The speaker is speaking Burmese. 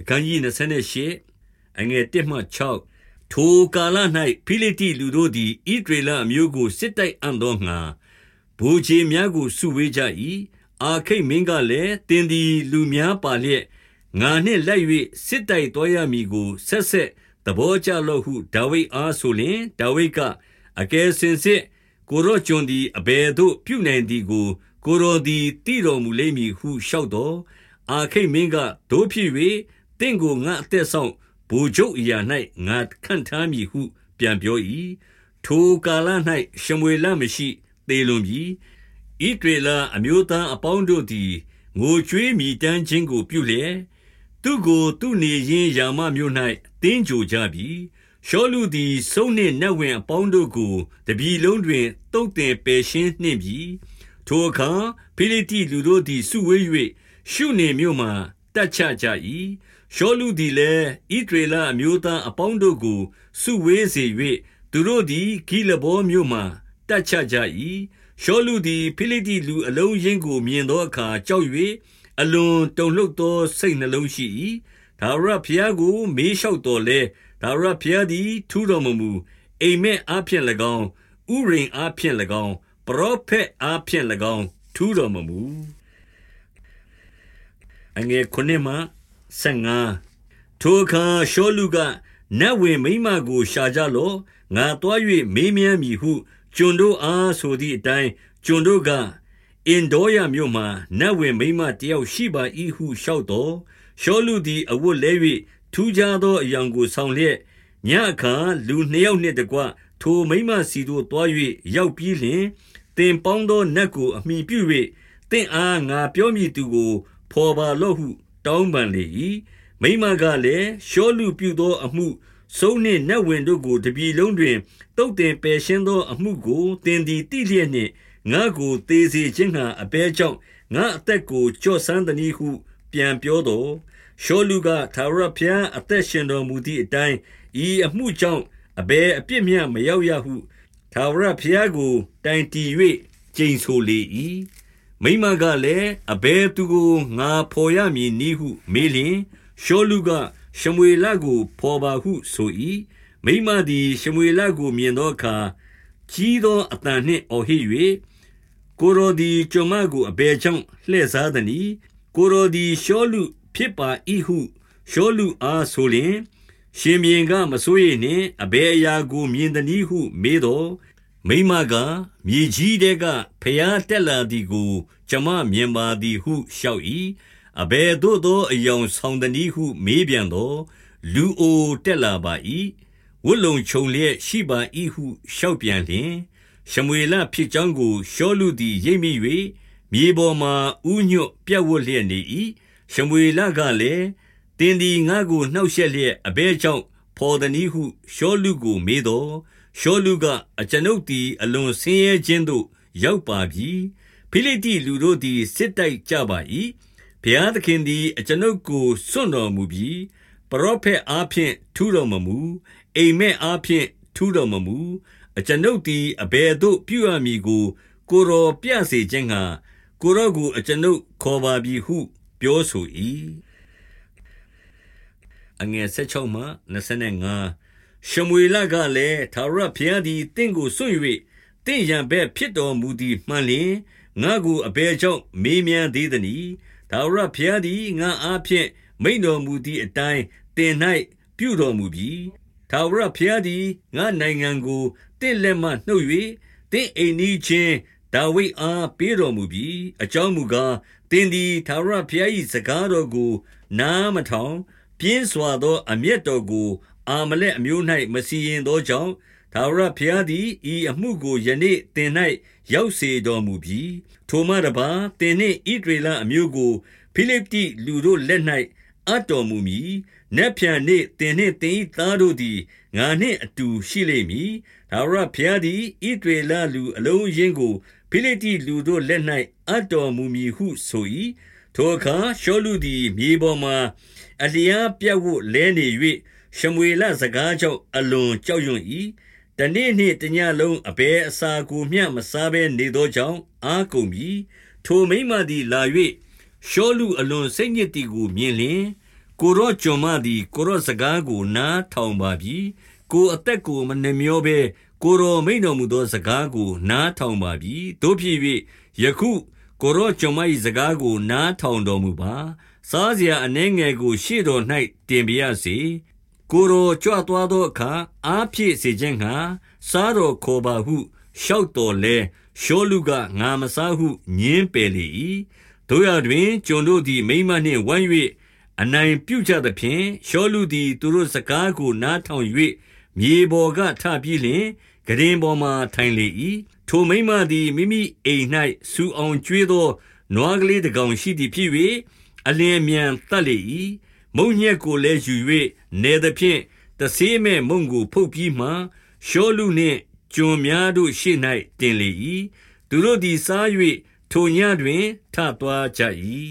အခန်းကြီး28အငယ်1မှ6ထိုကာလ၌ဖိလိတိလူတို့သည်ဣဒရေလအမျိုးကိုစစ်တိုက်အံ့သောငါဘူချေများကိုစုဝေးကြ၏အာခိတ်မင်းကလည်းတင်းသည်လူများပါလျက်ငါနှင့်လက်၍စစ်တိုက်တော်ရမည်ကိုဆက်ဆက်သဘောကျလော့ဟုဒါဝိဒ်အားဆိုလျင်ဒါဝိဒ်ကအကယ်စင်စစ်ကိုရောကျွန်သည်အဘယ်သို့ပြုနိုင်သည်ကို ကိုရောသည်တည်တော်မူလိမ့်မည်ဟုလျှောက်တော်အာခိတ်မင်းကတို့ဖြစ်၍ တင့်ကိုငါအသက်ဆောင်ဘူချုပ်အရာ၌ငါခန့်ထားမည်ဟု ပြန်ပြော၏ထိုကာလ၌ရှမွေလမရှိသေလွန်ပြီဣဒေလအမျိုးသားအပေါင်းတို့သည်ငိုကြွေးမြည်တမ်းခြင်းကိုပြုလျက်သူကိုသူနေရင်းယာမမြို့၌တင်းကြိုကြပြီရှောလူသည်စုံနှင့်နတ်ဝင်အပေါင်းတို့ကိုတပြီလုံးတွင်တုတ်တင်ပယ်ရှင်းနှင့်ပြီထိုအခါဖိလိတိလူတို့သည်စုဝေး၍ရှုနေမြို့မှ တက်ချကြ၏ရှောလူသည်လည်းဣဒရေလအမျိုးသားအပေါင်းတို့ကိုစုဝေးစေ၍သူတို့သည်ဂိလဘောမြို့မှတက်ချကြ၏ရှောလူသည်ဖိလိတိလူအလုံးရင်းကိုမြင်သောအခါကြောက်၍အလွန်တုန်လှုပ်သောစိတ်နှလုံးရှိ၏ဒါဝရဖျားကိုမေးလျှောက်တော်လဲဒါဝရဖျားသည်ထူတော်မမူအိမ်မက်အားဖြင့်၎င်းဥရိန်အားဖြင့်၎င်းပရောဖက်အားဖြင့်၎င်းထူတော်မမူ အငယ်ခုနှစ်မှ15ထိုအခါရှောလူကနတ်ဝင်မိမကိုရှာကြလော့ငါတွား၍မေးမြန်းမည်ဟုကျွန်တို့အားဆိုသည့်အတိုင်းကျွန်တို့ကအင်ဒေါရမြို့မှနတ်ဝင်မိမတယောက်ရှိပါ၏ဟုလျှောက်တော်ရှောလူသည်အဝတ်လဲ၍ထူးခြားသောအယောင်ကိုဆောင်လျက်ညအခါလူနှစ်ယောက်နှင့်တကွထိုမိမစီတို့တွား၍ရောက်ပြီးလျှင်တင်ပေါင်းသောနတ်ကိုအမိပြု၍တင့်အားငါပြောမည်သူကို ဖော်ပါလော့ဟု တောင်းပန်လေ၏မိမကလည်းရှောလူပြုသောအမှုဆုံးနှင့်နတ်ဝင်တို့ကိုတပြီလုံးတွင်တုတ်တင်ပယ်ရှင်းသောအမှုကိုတင်သည်တိလျက်နှင့်ငါကိုသေးစေခြင်းဟံအပဲကြောင့်ငါအသက်ကိုကြော့ဆန်းသည်ဟု ပြန်ပြောတော်ရှောလူကသာရဖျားအသက်ရှင်တော်မူသည့်အတိုင်းဤအမှုကြောင့်အဘယ်အပြစ်မျှမရောက်ရဟုသာရဖျားကိုတိုင်တီ၍ကျိန်ဆိုလေ၏ မိမကလည်းအဘယ်သူကိုငါဖော်ရမည်နည်းဟု မေးလျင်ရှောလူကရှမွေလကို ဖော်ပါဟုဆို၏မိမသည်ရှမွေလကိုမြင်သောအခါကြီးသောအတန်နှင့်အော်ဟစ်၍ကိုရိုဒီကျွန်မကိုအဘယ်ကြောင့်လှည့်စားသနည်းကိုရိုဒီရှောလူဖြစ်ပါ၏ဟုရှောလူအားဆိုလျင် ရှင်ဘင်ကမစိုးရိမ်နှင့်အဘယ်အရာကိုမြင်သနည်းဟု မေးတော် မိမကမြေကြီးတဲကဖျားတက်လာသည်ကို ကျွန်မမြင်ပါသည်ဟုလျှောက်၏အဘယ်သို့သောအယောင်ဆောင်သနည်းဟု မေးပြန်သော လူအိုတက်လာပါ၏ဝတ်လုံခြုံလျက်ရှိပါ၏ဟုလျှောက်ပြန်လျင်ရှမွေလဖြစ်ကြောင်းကိုရှောလူသည်ရိပ်မိ၍မြေပေါ်မှဥညွတ်ပြတ်ဝတ်လျက်နေ၏ရှမွေလကလည်းတင်းဒီငါကိုနှောက်ရှက်လျက်အဘဲကြောင့်ဖော်သည်ဟုရှောလူကိုမေးတော် ရှောလူကအကျွန်ုပ်သည် အလွန်ဆင်းရဲခြင်းသို့ ရောက်ပါပြီ ဖိလိတိလူတို့သည် စစ်တိုက်ကြပါ၏ဘုရားသခင်သည် အကျွန်ုပ်ကို စွန့်တော်မူပြီးပရောဖက်အားဖြင့် ထူတော်မမူ အိမ်မက်အားဖြင့် ထူတော်မမူ အကျွန်ုပ်သည် အဘယ်သို့ပြုရမည်ကို ကိုရောပြစေခြင်းငှာကိုရောကို အကျွန်ုပ်ခေါ်ပါပြီဟု ပြောဆို၏အငယ်16မှ25 ရှမွေလကလည်းသာရဖျားသည်တင့်ကိုစွန့်၍တင့်ရန်ဘက်ဖြစ်တော်မူသည်မှန်လျင်ငါကိုအဘယ်ကြောင့်မေးမြန်းသေးသနည်းသာရဖျားသည်ငါအားဖြင့်မိန်တော်မူသည့်အတိုင်းတင်၌ပြုတော်မူပြီးထာဝရဘုရားသည်ငါနိုင်ငံကိုတင့်လက်မှနှုတ်၍တင့်အိမ်နီးချင်းဒါဝိဒ်အားပေးတော်မူပြီးအကြောင်းမူကားတင်သည်ထာဝရဘုရား၏စကားတော်ကို နားမထောင် ပြင်းစွာသော အမျက်တော်ကို အာမလက်အမျိုး၌မစီရင်သောကြောင့်ထာဝရဘုရားသည်ဤအမှုကိုယနေ့တင်၌ရောက်စေတော်မူပြီးထိုမှတပါတင်နှင့်ဣဒရေလအမျိုးကိုဖိလိပ္တိလူတို့လက်၌အပ်တော်မူမည်။နက်ဖြန်နေ့သင်နှင့်သင်၏သားတို့သည်ငါနှင့်အတူရှိလိမ့်မည်။ထာဝရဘုရားသည်ဣသရေလလူအလုံးအရင်းကိုဖိလိတ္တိလူတို့လက်၌အပ်တော်မူမည်ဟုဆို၏။ထိုအခါရှောလုသည်မြေပေါ်မှာအလျားပြတ်ဝတ်လဲနေ၍ ရှမွေလစကားကြောင့်အလွန်ကြောက်ရွံ့၏။တနေ့နှင့်တညလုံးအဘယ်အစာကိုမျှမစားဘဲနေသောကြောင့်အားကုန်ပြီ။ထိုမိန်းမသည်လာ၍ရှောလုအလွန်စိတ်ညစ်သည်ကိုမြင်လျှင်ကိုရော့ကျွန်မသည်ကိုရော့စကားကိုနားထောင်ပါပြီကိုအသက်ကိုမနှမျောဘဲကိုရောမိန်တော်မူသောစကားကိုနားထောင်ပါပြီတို့ဖြစ်၍ယခုကိုရော့ကျွန်မ၏စကားကိုနားထောင်တော်မူပါစားစရာအနှဲငယ်ကိုရှေ့တော်၌တင်ပြရစေ ကိုရောကြွသွားသောအခါအားဖြည့်စေခြင်းငှာစားတော်ခေါ်ပါဟုလျှောက်တော်လဲရှောလူကငါမစားဟုညင်းပယ်လေ၏တို့ရတွင်ကျွန်တို့သည်မိမနှင့်ဝမ်း၍အနိုင်ပြုကြသဖြင့်ရှောလူသည်သူတို့စကားကိုနားထောင်၍မြေပေါ်ကထပြီးလျှင်ဂရင်ပေါ်မှထိုင်လေ၏ထိုမိမသည်မိမိအိမ်၌စူအောင်ကျွေးသောနွားကလေးတစ်ကောင်ရှိသည်ဖြစ်၍အလင်းမြန်တတ်လေ၏ မုံညက်ကိုလည်းယူ၍နေသဖြင့်တဆေးမဲ့မုံကိုဖုတ်ပြီးမှရှောလူနှင့်ကျွန်များတို့ရှေ့၌တင်လေ၏သူတို့သည်စား၍ထိုညတွင်ထသွားကြ၏